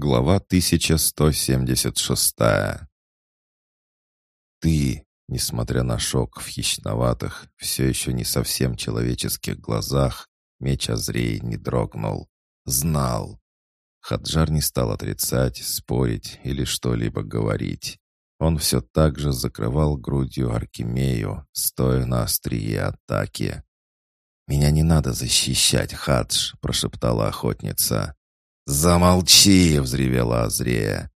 Глава 1176 Ты, несмотря на шок в хищноватых, все еще не совсем человеческих глазах, меч Азрей не дрогнул. Знал. Хаджар не стал отрицать, спорить или что-либо говорить. Он все так же закрывал грудью Аркемею, стоя на острие атаки. «Меня не надо защищать, Хадж», — прошептала охотница. «Замолчи!» — взревела Азрея.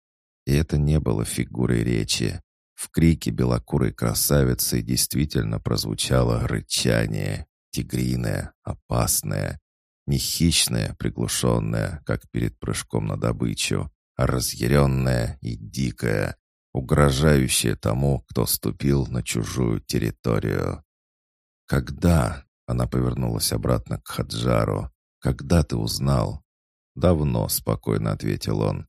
И это не было фигурой речи. В крике белокурой красавицы действительно прозвучало рычание, тигриное, опасное, не хищное, приглушенное, как перед прыжком на добычу, а разъяренное и дикое, угрожающее тому, кто ступил на чужую территорию. «Когда?» — она повернулась обратно к Хаджару. «Когда ты узнал?» «Давно», — спокойно ответил он.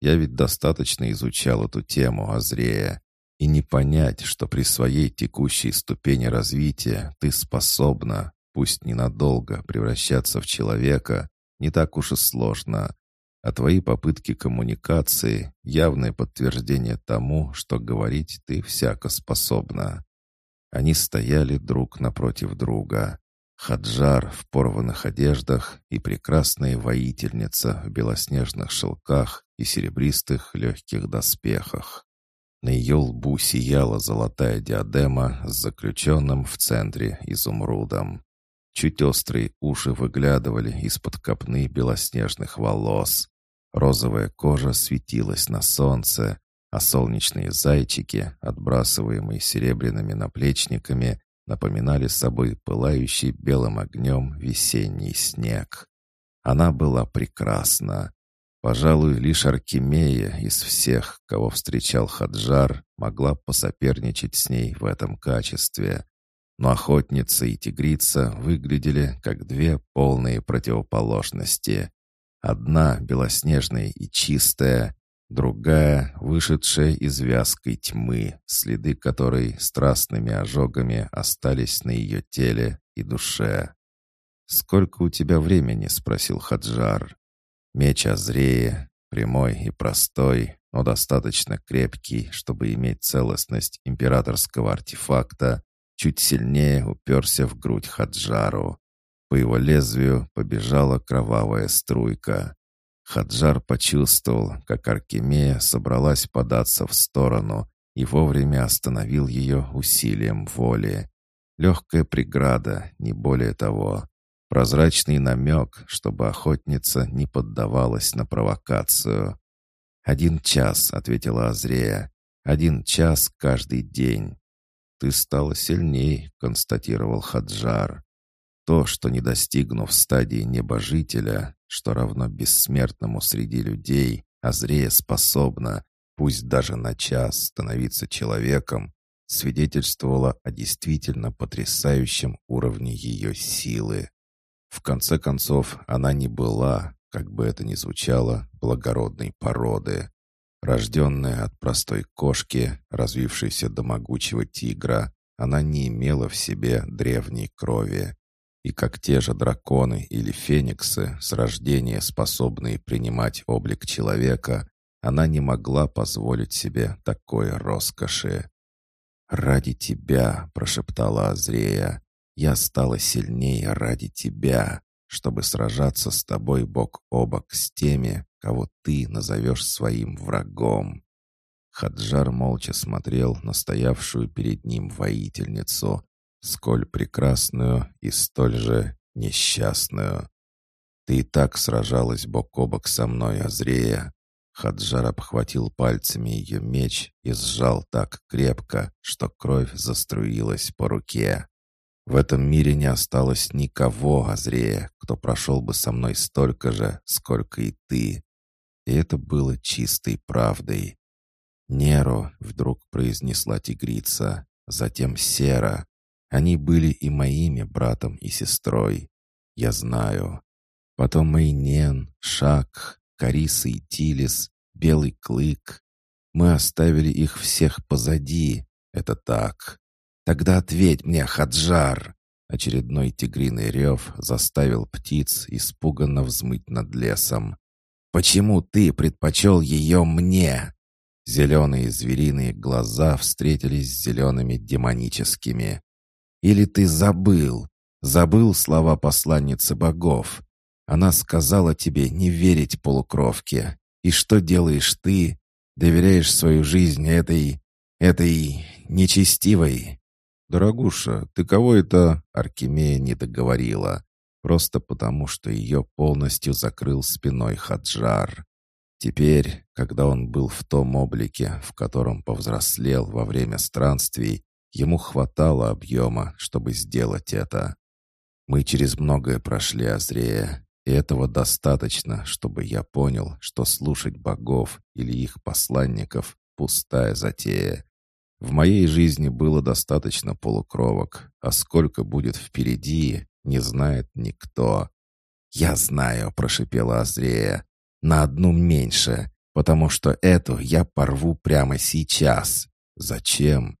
«Я ведь достаточно изучал эту тему, Азрея, и не понять, что при своей текущей ступени развития ты способна, пусть ненадолго, превращаться в человека, не так уж и сложно. А твои попытки коммуникации — явное подтверждение тому, что говорить ты всяко способна». Они стояли друг напротив друга. Хаджар в порванных одеждах и прекрасная воительница в белоснежных шелках и серебристых легких доспехах. На ее лбу сияла золотая диадема с заключенным в центре изумрудом. Чуть острые уши выглядывали из-под копны белоснежных волос. Розовая кожа светилась на солнце, а солнечные зайчики, отбрасываемые серебряными наплечниками, напоминали собой пылающий белым огнем весенний снег. Она была прекрасна. Пожалуй, лишь Аркемия из всех, кого встречал Хаджар, могла посоперничать с ней в этом качестве. Но охотница и тигрица выглядели как две полные противоположности. Одна белоснежная и чистая, Другая, вышедшая из вязкой тьмы, следы которой страстными ожогами остались на ее теле и душе. «Сколько у тебя времени?» — спросил Хаджар. Меч Азрея, прямой и простой, но достаточно крепкий, чтобы иметь целостность императорского артефакта, чуть сильнее уперся в грудь Хаджару. По его лезвию побежала кровавая струйка. Хаджар почувствовал, как Аркемия собралась податься в сторону и вовремя остановил ее усилием воли. Легкая преграда, не более того. Прозрачный намек, чтобы охотница не поддавалась на провокацию. «Один час», — ответила Азрея. «Один час каждый день». «Ты стала сильней», — констатировал Хаджар. То, что не достигнув стадии небожителя, что равно бессмертному среди людей, Азрея способна, пусть даже на час, становиться человеком, свидетельствовало о действительно потрясающем уровне ее силы. В конце концов, она не была, как бы это ни звучало, благородной породы. Рожденная от простой кошки, развившейся до могучего тигра, она не имела в себе древней крови и как те же драконы или фениксы, с рождения способные принимать облик человека, она не могла позволить себе такой роскоши. «Ради тебя», — прошептала Азрея, — «я стала сильнее ради тебя, чтобы сражаться с тобой бок о бок с теми, кого ты назовешь своим врагом». Хаджар молча смотрел на стоявшую перед ним воительницу, сколь прекрасную и столь же несчастную. Ты и так сражалась бок о бок со мной, Азрея. Хаджар обхватил пальцами ее меч и сжал так крепко, что кровь заструилась по руке. В этом мире не осталось никого, Азрея, кто прошел бы со мной столько же, сколько и ты. И это было чистой правдой. «Неро», — вдруг произнесла тигрица, затем «Сера», они были и моими братом и сестрой. Я знаю. Потом Майнен, Шак, Кариса и Тилис, Белый Клык. Мы оставили их всех позади. Это так. Тогда ответь мне, Хаджар!» Очередной тигриный рев заставил птиц испуганно взмыть над лесом. Почему ты предпочел ее мне?» Зеленые звериные глаза встретились с зелеными демоническими. «Или ты забыл? Забыл слова посланницы богов? Она сказала тебе не верить полукровке. И что делаешь ты? Доверяешь свою жизнь этой... этой... нечестивой?» «Дорогуша, ты кого это...» Аркемия не договорила. Просто потому, что ее полностью закрыл спиной Хаджар. Теперь, когда он был в том облике, в котором повзрослел во время странствий, ему хватало объема, чтобы сделать это. Мы через многое прошли, Азрея, и этого достаточно, чтобы я понял, что слушать богов или их посланников — пустая затея. В моей жизни было достаточно полукровок, а сколько будет впереди, не знает никто. «Я знаю», — прошипела Азрея, на одну меньше, потому что эту я порву прямо сейчас. Зачем?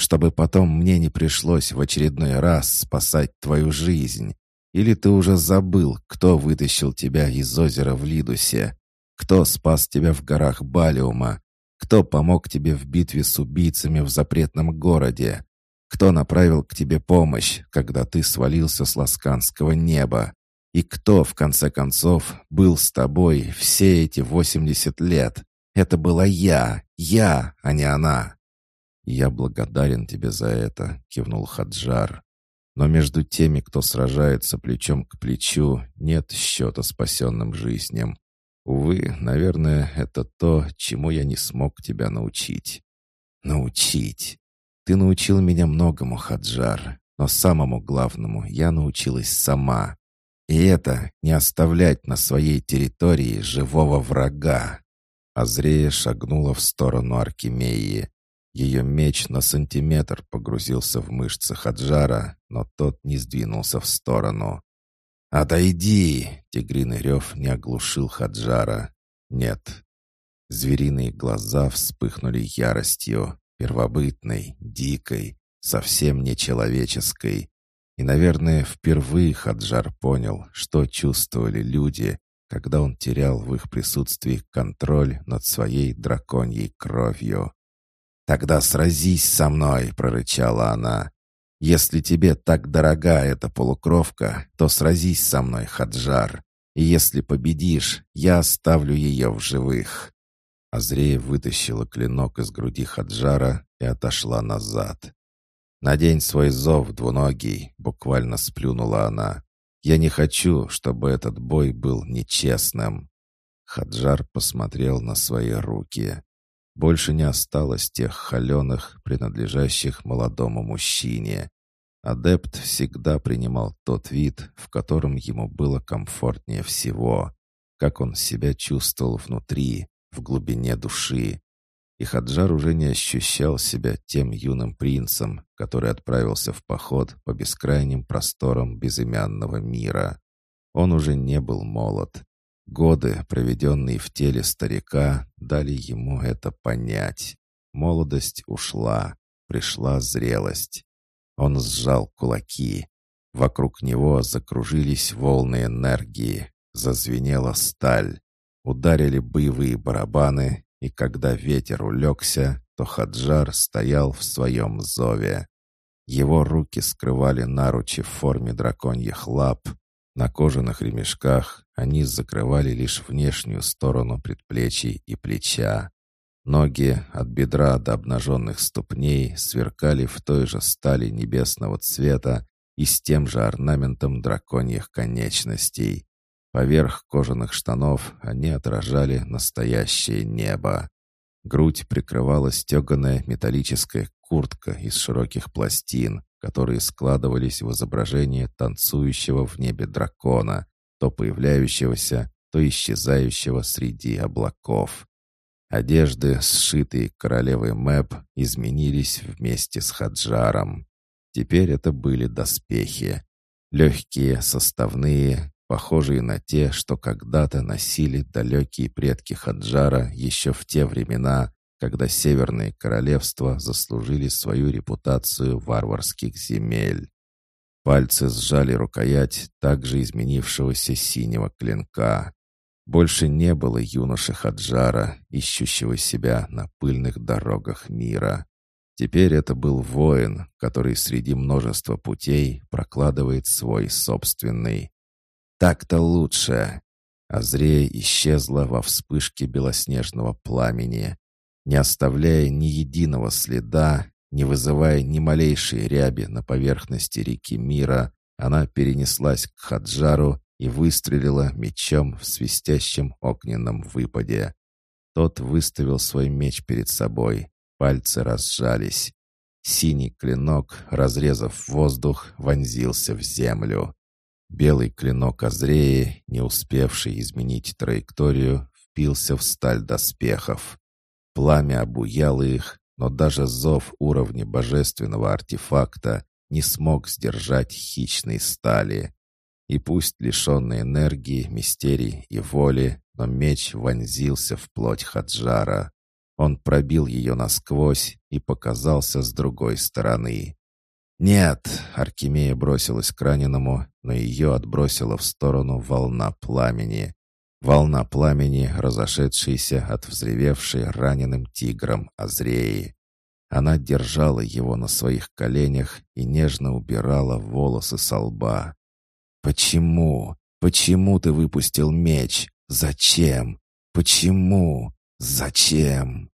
Чтобы потом мне не пришлось в очередной раз спасать твою жизнь. Или ты уже забыл, кто вытащил тебя из озера в Лидусе? Кто спас тебя в горах Балиума? Кто помог тебе в битве с убийцами в запретном городе? Кто направил к тебе помощь, когда ты свалился с ласканского неба? И кто, в конце концов, был с тобой все эти восемьдесят лет? Это была я, я, а не она. «Я благодарен тебе за это», — кивнул Хаджар. «Но между теми, кто сражается плечом к плечу, нет счета спасенным жизням. Увы, наверное, это то, чему я не смог тебя научить». «Научить? Ты научил меня многому, Хаджар, но самому главному я научилась сама. И это не оставлять на своей территории живого врага. Азрея шагнула в сторону Аркемии. Ее меч на сантиметр погрузился в мышцы Хаджара, но тот не сдвинулся в сторону. «Отойди!» — тигриный рев не оглушил Хаджара. «Нет». Звериные глаза вспыхнули яростью, первобытной, дикой, совсем нечеловеческой. И, наверное, впервые Хаджар понял, что чувствовали люди, когда он терял в их присутствии контроль над своей драконьей кровью. «Тогда сразись со мной!» — прорычала она. «Если тебе так дорога эта полукровка, то сразись со мной, Хаджар. И если победишь, я оставлю ее в живых». Азрея вытащила клинок из груди Хаджара и отошла назад. «Надень свой зов, двуногий!» — буквально сплюнула она. «Я не хочу, чтобы этот бой был нечестным». Хаджар посмотрел на свои руки. Больше не осталось тех холеных, принадлежащих молодому мужчине. Адепт всегда принимал тот вид, в котором ему было комфортнее всего, как он себя чувствовал внутри, в глубине души, и Хаджар уже не ощущал себя тем юным принцем, который отправился в поход по бескрайним просторам безымянного мира. Он уже не был молод. Годы, проведенные в теле старика, дали ему это понять. Молодость ушла, пришла зрелость. Он сжал кулаки. Вокруг него закружились волны энергии, зазвенела сталь. Ударили боевые барабаны, и когда ветер улегся, то Хаджар стоял в своем зове. Его руки скрывали наручи в форме драконьих лап. На кожаных ремешках они закрывали лишь внешнюю сторону предплечий и плеча. Ноги от бедра до обнаженных ступней сверкали в той же стали небесного цвета и с тем же орнаментом драконьих конечностей. Поверх кожаных штанов они отражали настоящее небо. Грудь прикрывала стеганая металлическая куртка из широких пластин, которые складывались в изображение танцующего в небе дракона, то появляющегося, то исчезающего среди облаков. Одежды, сшитые королевой Мэп, изменились вместе с Хаджаром. Теперь это были доспехи. Легкие, составные, похожие на те, что когда-то носили далекие предки Хаджара еще в те времена, когда северные королевства заслужили свою репутацию варварских земель. Пальцы сжали рукоять также изменившегося синего клинка. Больше не было юноши Хаджара, ищущего себя на пыльных дорогах мира. Теперь это был воин, который среди множества путей прокладывает свой собственный. Так-то лучше. Азрея исчезла во вспышке белоснежного пламени. Не оставляя ни единого следа, не вызывая ни малейшей ряби на поверхности реки мира, она перенеслась к Хаджару и выстрелила мечом в свистящем огненном выпаде. Тот выставил свой меч перед собой, Пальцы разжались. Синий клинок, разрезав воздух, вонзился в землю. Белый клинок Азреи, не успевший изменить траекторию, впился в сталь доспехов. Пламя обуяло их, но даже зов уровня божественного артефакта не смог сдержать хищной стали. И пусть лишенный энергии, мистерий и воли, но меч вонзился в плоть Хаджара. Он пробил ее насквозь и показался с другой стороны. «Нет!» — Аркемия бросилась к раненому, но ее отбросила в сторону волна пламени. Волна пламени, разошедшаяся от взревевшей раненым тигром Азреи. Она держала его на своих коленях и нежно убирала волосы со лба. «Почему? Почему ты выпустил меч? Зачем? Почему? Зачем?»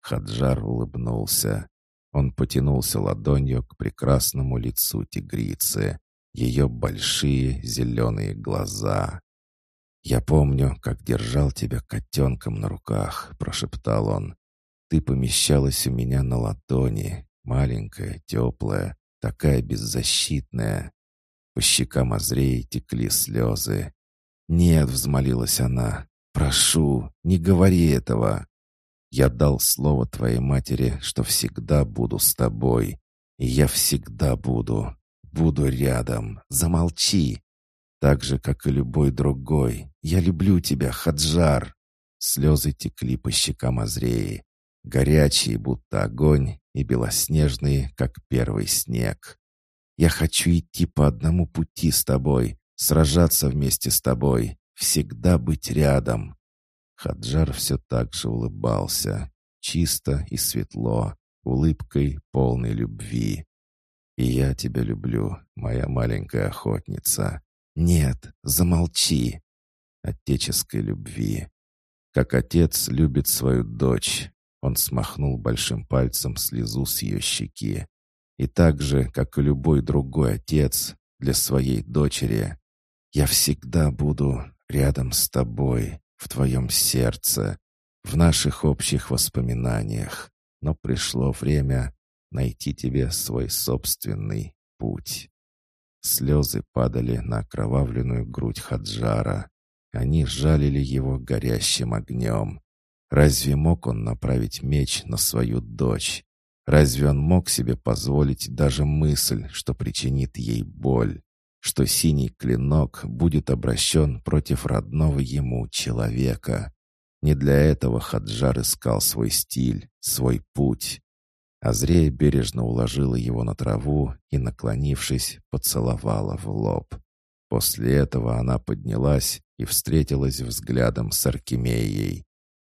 Хаджар улыбнулся. Он потянулся ладонью к прекрасному лицу тигрицы, ее большие зеленые глаза. «Я помню, как держал тебя котенком на руках», — прошептал он. «Ты помещалась у меня на ладони, маленькая, теплая, такая беззащитная». По щекам Азреи текли слезы. «Нет», — взмолилась она, — «прошу, не говори этого». Я дал слово твоей матери, что всегда буду с тобой. И я всегда буду. Буду рядом. Замолчи. Так же, как и любой другой. Я люблю тебя, Хаджар. Слезы текли по щекам Азреи. Горячие, будто огонь, и белоснежные, как первый снег. Я хочу идти по одному пути с тобой, сражаться вместе с тобой, всегда быть рядом. Хаджар все так же улыбался, чисто и светло, улыбкой полной любви. «И я тебя люблю, моя маленькая охотница. Нет, замолчи!» Отеческой любви. Как отец любит свою дочь. Он смахнул большим пальцем слезу с ее щеки. И так же, как и любой другой отец, для своей дочери. «Я всегда буду рядом с тобой, в твоем сердце, в наших общих воспоминаниях. Но пришло время найти тебе свой собственный путь. Слезы падали на окровавленную грудь Хаджара. Они жалили его горящим огнем. Разве мог он направить меч на свою дочь? Разве он мог себе позволить даже мысль, что причинит ей боль? что синий клинок будет обращен против родного ему человека. Не для этого Хаджар искал свой стиль, свой путь. Азрея бережно уложила его на траву и, наклонившись, поцеловала в лоб. После этого она поднялась и встретилась взглядом с Аркемией.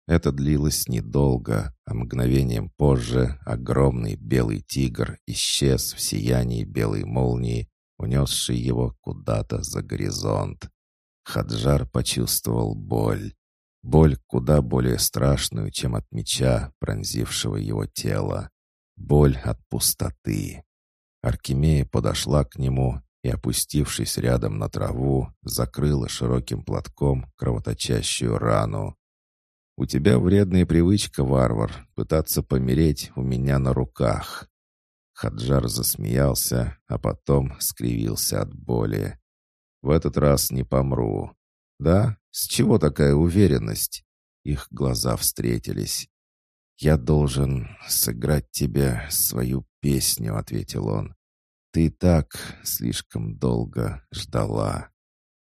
Это длилось недолго, а мгновением позже огромный белый тигр исчез в сиянии белой молнии унесший его куда-то за горизонт. Хаджар почувствовал боль. Боль куда более страшную, чем от меча, пронзившего его тело. Боль от пустоты. Аркемия подошла к нему и, опустившись рядом на траву, закрыла широким платком кровоточащую рану. «У тебя вредная привычка, варвар, пытаться помереть у меня на руках. Хаджар засмеялся, а потом скривился от боли. «В этот раз не помру». «Да? С чего такая уверенность?» Их глаза встретились. «Я должен сыграть тебе свою песню», — ответил он. «Ты так слишком долго ждала».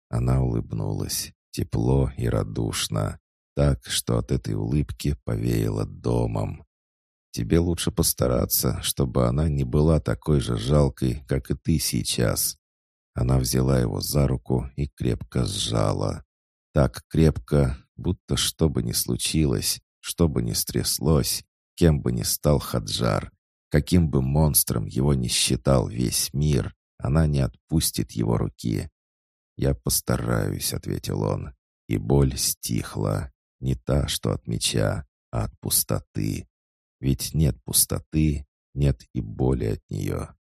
Она улыбнулась, тепло и радушно, так, что от этой улыбки повеяло домом. Тебе лучше постараться, чтобы она не была такой же жалкой, как и ты сейчас». Она взяла его за руку и крепко сжала. Так крепко, будто что бы ни случилось, что бы ни стряслось, кем бы ни стал Хаджар, каким бы монстром его ни считал весь мир, она не отпустит его руки. «Я постараюсь», — ответил он, и боль стихла. Не та, что от меча, а от пустоты. Ведь нет пустоты, нет и боли от нее.